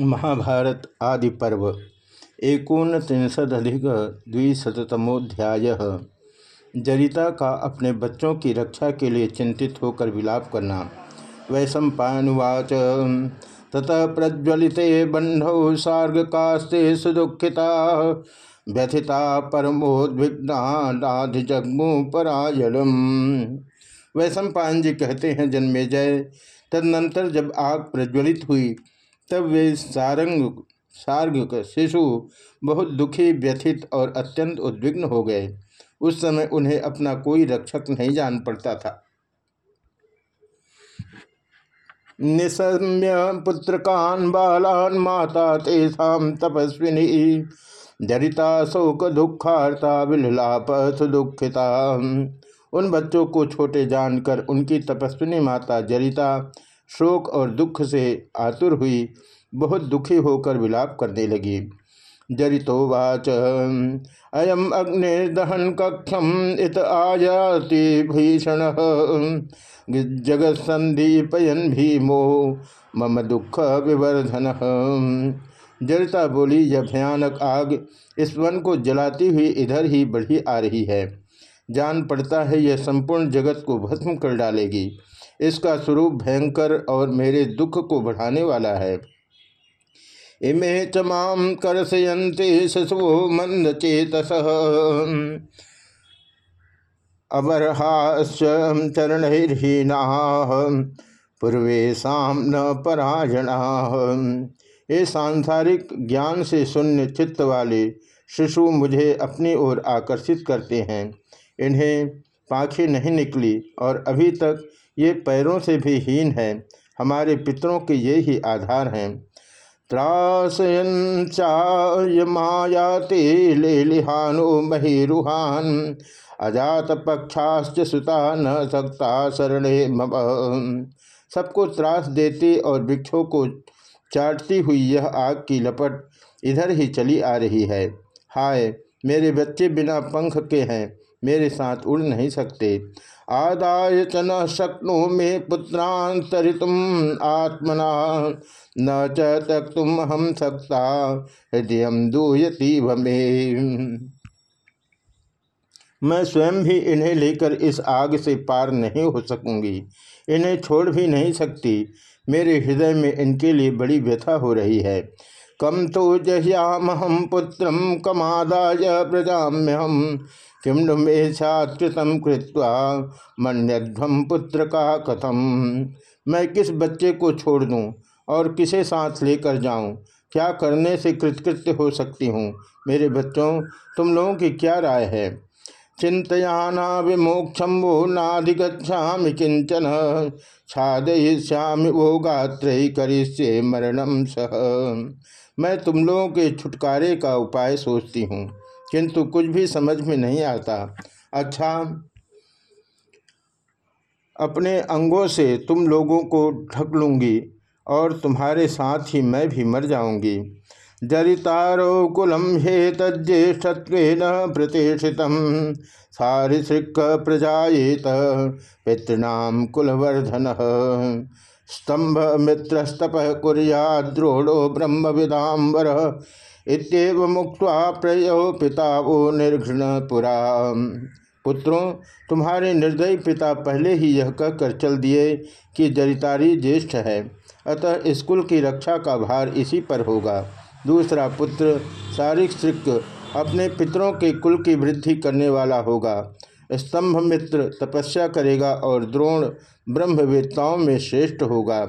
महाभारत आदि पर्व एकोन त्रिशदिक द्विशतमोध्याय जरिता का अपने बच्चों की रक्षा के लिए चिंतित होकर विलाप करना। वैशंपावाच ततः प्रज्वलिते बंधौ सार्ग कास्ते सुदुखिता। व्यथिता परमोद्विग्नाधिजग्मु परायणम वैशंपायन जी कहते हैं जन्मे जय तदनंतर जब आग प्रज्वलित हुई तब वे सारंग सार्ग शिशु बहुत दुखी, व्यथित और अत्यंत उद्विग्न हो गए। उस समय उन्हें अपना कोई रक्षक नहीं जान पड़ता था। निशम्य पुत्रकान बालान माता तेषा तपस्विनी। जरिता शोक दुखार्ता विलाप सुदुखिता उन बच्चों को छोटे जानकर उनकी तपस्विनी माता जरिता शोक और दुख से आतुर हुई, बहुत दुखी होकर विलाप करने लगी। जरितोवाच अयम अग्निर्दहन कक्षम इत आयाति भीषण। जगत संदीपयन भीमो, मम दुख विवर्धन। जरिता बोली, यह भयानक आग इस वन को जलाती हुई इधर ही बढ़ी आ रही है। जान पड़ता है, यह संपूर्ण जगत को भस्म कर डालेगी। इसका स्वरूप भयंकर और मेरे दुख को बढ़ाने वाला है। इमे चमाम करसयंते शशवो मंद चेतस। चरणहीना पूर्वेशा न परायणा ये सांसारिक ज्ञान से शून्य चित्त वाले शिशु मुझे अपनी ओर आकर्षित करते हैं। इन्हें पाखें नहीं निकली और अभी तक ये पैरों से भी हीन है, हमारे पितरों के ये ही आधार हैं। त्रासयन चायाते ले लिहानो महिरुहान अजात पक्षाश्च सुता न सकता शरणे सबको त्रास देती और वृक्षों को चाटती हुई यह आग की लपट इधर ही चली आ रही है। हाय, मेरे बच्चे बिना पंख के हैं। मेरे साथ उड़ नहीं सकते। आदाय च न शक्नो मे पुत्रांतरितुम आत्मना, न चुम हम सकता हृदय दूयती भमे मैं स्वयं भी इन्हें लेकर इस आग से पार नहीं हो सकूँगी। इन्हें छोड़ भी नहीं सकती। मेरे हृदय में इनके लिए बड़ी व्यथा हो रही है। कम तो जह्याम पुत्र कमादाय प्रजाम्य हम किम नुमेशाकृतम कृत्वा मन्यध्वम पुत्र का कथम। मैं किस बच्चे को छोड़ दूँ और किसे साथ लेकर जाऊँ? क्या करने से कृतकृत्य हो सकती हूँ? मेरे बच्चों, तुम लोगों की क्या राय है? चिंतयाना विमोक्षम वो नाधिगछा किंचन। छादयिष्यामि वो गात्र करिष्ये मरणम सह। मैं तुम लोगों के छुटकारे का उपाय सोचती हूँ, किंतु कुछ भी समझ में नहीं आता। अच्छा अपने अंगों से तुम लोगों को ढक लूँगी और तुम्हारे साथ ही मैं भी मर जाऊँगी। जरितारो कुलम हे तज्येष्ठत्व प्रतिष्ठित सारिसृक प्रजाएत पितृणाम कुलवर्धन। स्तंभ मित्रस्तप कुरिया द्रोड़ो ब्रह्म विदाम्बर इतव मुक्त प्रयो पिता वो निर्घृण पुरा। पुत्रों, तुम्हारे निर्दयी पिता पहले ही यह कहकर चल दिए कि जरितारी ज्येष्ठ है, अतः स्कूल की रक्षा का भार इसी पर होगा। दूसरा पुत्र सारिक अपने पितरों के कुल की वृद्धि करने वाला होगा। स्तंभ मित्र तपस्या करेगा और द्रोण ब्रह्मवेत्ताओं में श्रेष्ठ होगा।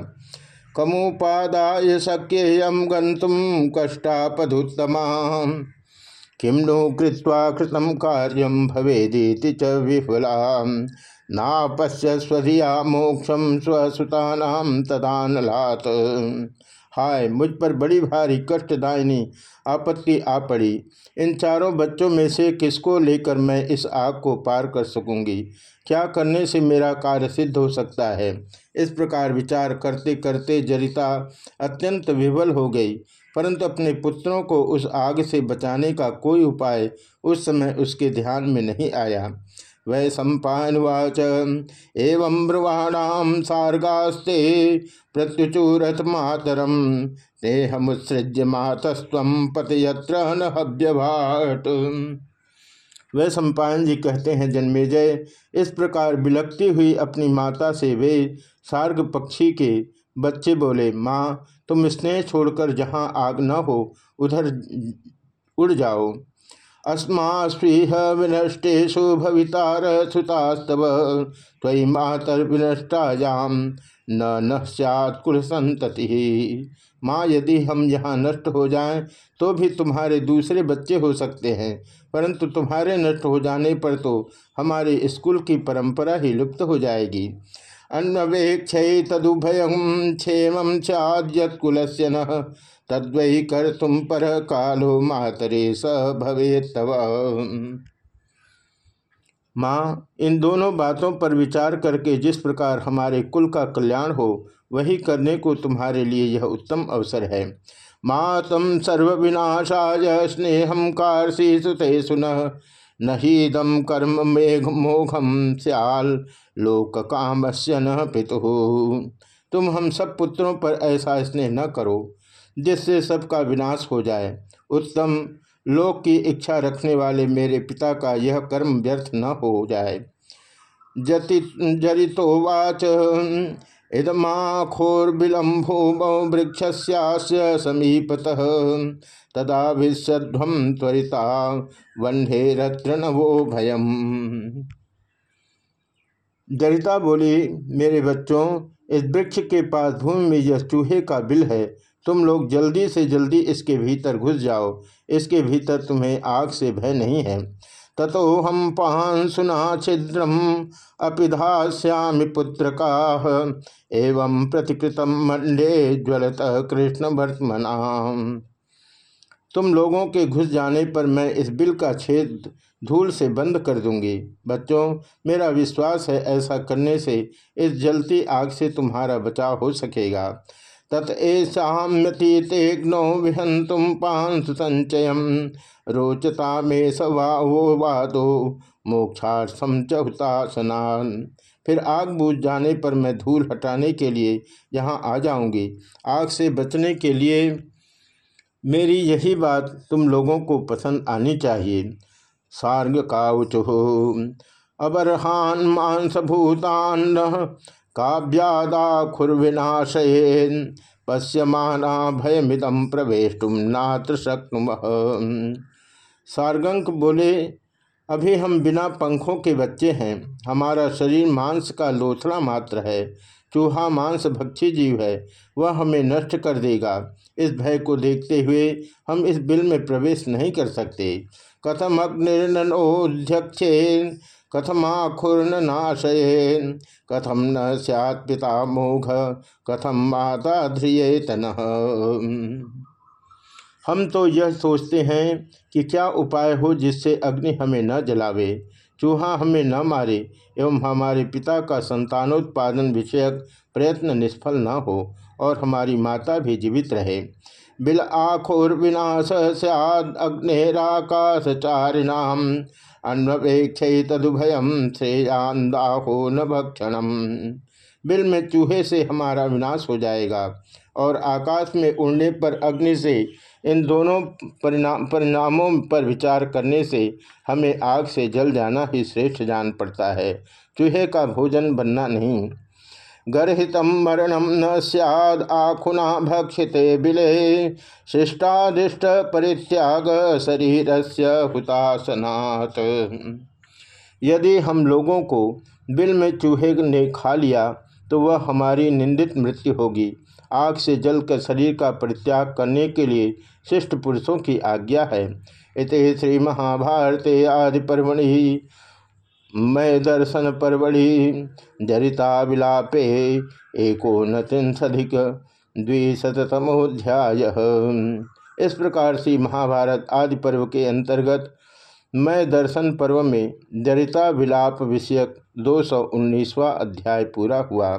कमुपादाय शक्येयम गंतुम कष्टापदुत्तमा किम नो कृत्वा कृतम कार्यम भवेदी च विफला नापश्य स्वधिया मोक्षम स्वसुता तदानलात हाय, मुझ पर बड़ी भारी कष्टदायिनी आपत्ति आ पड़ी। इन चारों बच्चों में से किसको लेकर मैं इस आग को पार कर सकूँगी? क्या करने से मेरा कार्य सिद्ध हो सकता है? इस प्रकार विचार करते करते जरिता अत्यंत विवल हो गई। परंतु अपने पुत्रों को उस आग से बचाने का कोई उपाय उस समय उसके ध्यान में नहीं आया। वै सम्पावाच एवं ब्रुवाणाम सार्गास्ते प्रत्युचूरथ मातरम देह मुत्सृज्य मातस्व पतयत्र न हव्यभाट वे सम्पायन जी कहते हैं, जन्मेजय, इस प्रकार बिलकती हुई अपनी माता से वे सार्ग पक्षी के बच्चे बोले, माँ, तुम स्नेह छोड़कर जहाँ आग न हो, उधर उड़ जाओ। अस्मास्पृह विनष्टेशु भवितार सुतास्तव मातर विनष्टायाम न न सैत्कुल संतति माँ, यदि हम यहाँ नष्ट हो जाएँ तो भी तुम्हारे दूसरे बच्चे हो सकते हैं, परंतु तुम्हारे नष्ट हो जाने पर तो हमारे स्कूल की परंपरा ही लुप्त हो जाएगी। अन्वेक्ष तदुभय क्षेम चाद्यकुल से न तद्वै कर तुम पर कालो मातरे स भवे तव। माँ, इन दोनों बातों पर विचार करके जिस प्रकार हमारे कुल का कल्याण हो, वही करने को तुम्हारे लिए यह उत्तम अवसर है। मातम सर्वविनाशाय स्नेहम कारसी सुते सुन। नहीदम कर्म मेघ मोघम स्याल, लोक काम से न पितु। तुम हम सब पुत्रों पर ऐसा स्नेह न करो। जिससे सबका विनाश हो जाए। उत्तम लोक की इच्छा रखने वाले मेरे पिता का यह कर्म व्यर्थ न हो जाए। जति जरितोवाच इदमाखोर्बिलम्भो वृक्ष समीपत, तदा विश्वध्वम त्वरिता वन्हे रत्रणवो भयम। जरिता बोली, मेरे बच्चों, इस वृक्ष के पास भूमि में यह चूहे का बिल है। तुम लोग जल्दी से जल्दी इसके भीतर घुस जाओ। इसके भीतर तुम्हें आग से भय नहीं है। ततो हम पान सुना छिद्रम अपिधाश्यामि पुत्र का एवं प्रतिकृतम मंडे ज्वलत कृष्ण वर्तमना तुम लोगों के घुस जाने पर मैं इस बिल का छेद धूल से बंद कर दूँगी। बच्चों, मेरा विश्वास है ऐसा करने से इस जलती आग से तुम्हारा बचाव हो सकेगा। तत्साम्यतीतेग्नो विहंतुम पांस संचय। रोचता में सवाओ वादो मोक्षार्थम चहुतासनान फिर आग बूझ जाने पर मैं धूल हटाने के लिए यहाँ आ जाऊँगी। आग से बचने के लिए मेरी यही बात तुम लोगों को पसंद आनी चाहिए। सार्ग काउचु। अबरहान मांस भूतान काव्यादाखुर्विनाशयेन पश्यमाना भयमिदम प्रवेशुम नात्र शक्नुम। सारगंक बोले, अभी हम बिना पंखों के बच्चे हैं। हमारा शरीर मांस का लोथड़ा मात्र है। चूहा, मांस भक्षी जीव है। वह हमें नष्ट कर देगा। इस भय को देखते हुए हम इस बिल में प्रवेश नहीं कर सकते। कथम अग्निर्नोध्यक्षे कथमाखुर्न नाशयेन कथम न सैत् पिता मोघ? कथम माता ध्रियेतन हम तो यह सोचते हैं कि क्या उपाय हो जिससे अग्नि हमें न जलावे, चूहा हमें न मारे, एवं हमारे पिता का संतानोत्पादन विषयक प्रयत्न निष्फल न हो और हमारी माता भी जीवित रहे। बिल आखोर्विनाश सद अग्निराकाशचारिणाम अन्वेक्ष तदुभयम श्रेयांदाहो न भक्षणम बिल में चूहे से हमारा विनाश हो जाएगा और आकाश में उड़ने पर अग्नि से, इन दोनों परिणाम परिणामों पर विचार करने से हमें आग से जल जाना ही श्रेष्ठ जान पड़ता है। चूहे का भोजन बनना नहीं। गर्त मरणम न सैद आखुना भक्षिते बिले। शिष्टादिष्ट परित्याग शरीर से हुतासनाथ यदि हम लोगों को बिल में चूहे ने खा लिया तो वह हमारी निंदित मृत्यु होगी। आग से जलकर शरीर का परित्याग करने के लिए शिष्ट पुरुषों की आज्ञा है। इत श्री महाभारते आदि पर्वणि। मैं दर्शन परवड़ी जरिता विलापे एकोनत्रिंशधिक द्विशतमोध्याय इस प्रकार से महाभारत आदि पर्व के अंतर्गत मैं दर्शन पर्व में जरिता विलाप विषयक दो अध्याय पूरा हुआ।